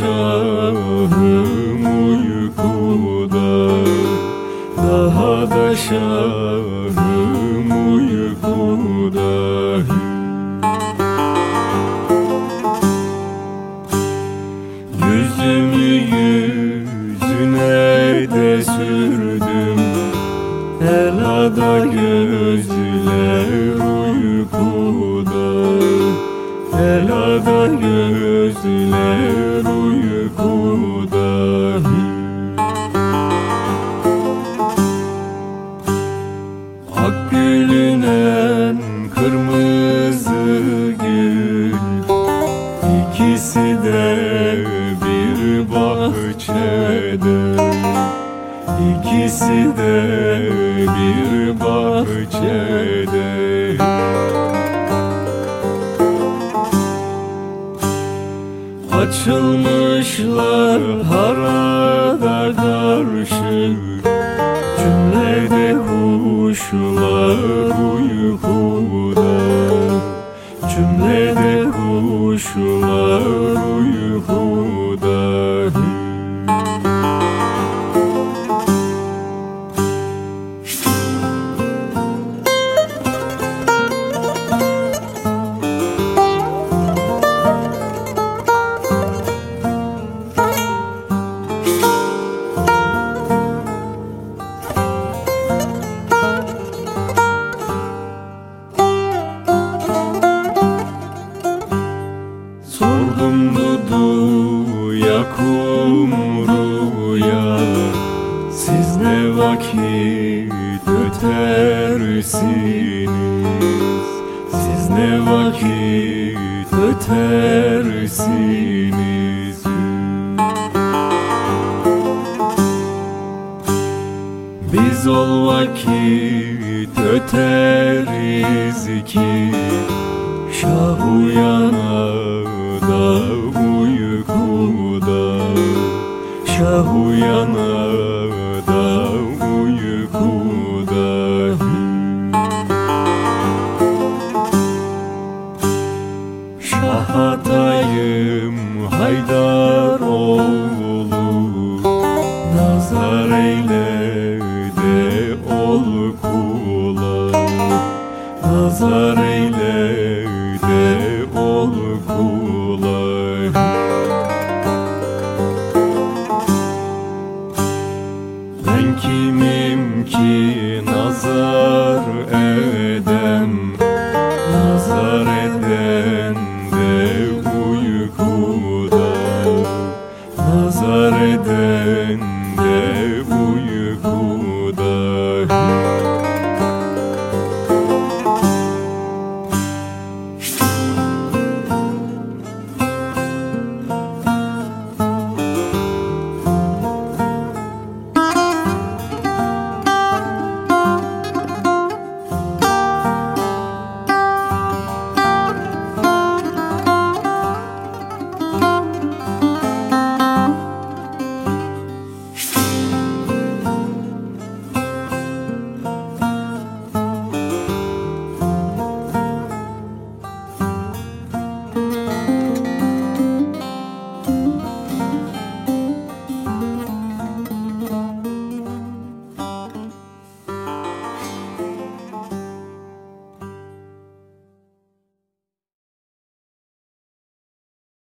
şahım uykuda Daha da şahım uykuda. Yüzümü yüzüne de sürdüm Helada gözler uykuda Helada gözler uykuda gülünen kırmızı gül. İkisi de bir bahçede. İkisi de bir bahçede. Açılmışlar harada karşı kuşlar uykuda. Cümlede kuşlar uykuda Dudu'ya kumruya Siz ne vakit ötersiniz? Siz ne vakit ötersiniz? Biz ol vakit öteriz ki Şah uyana uyana da uykuda. Şah atayım Haydar oğlu Nazar de ol Nazar nazar edem Nazar eden de uykuda Nazar eden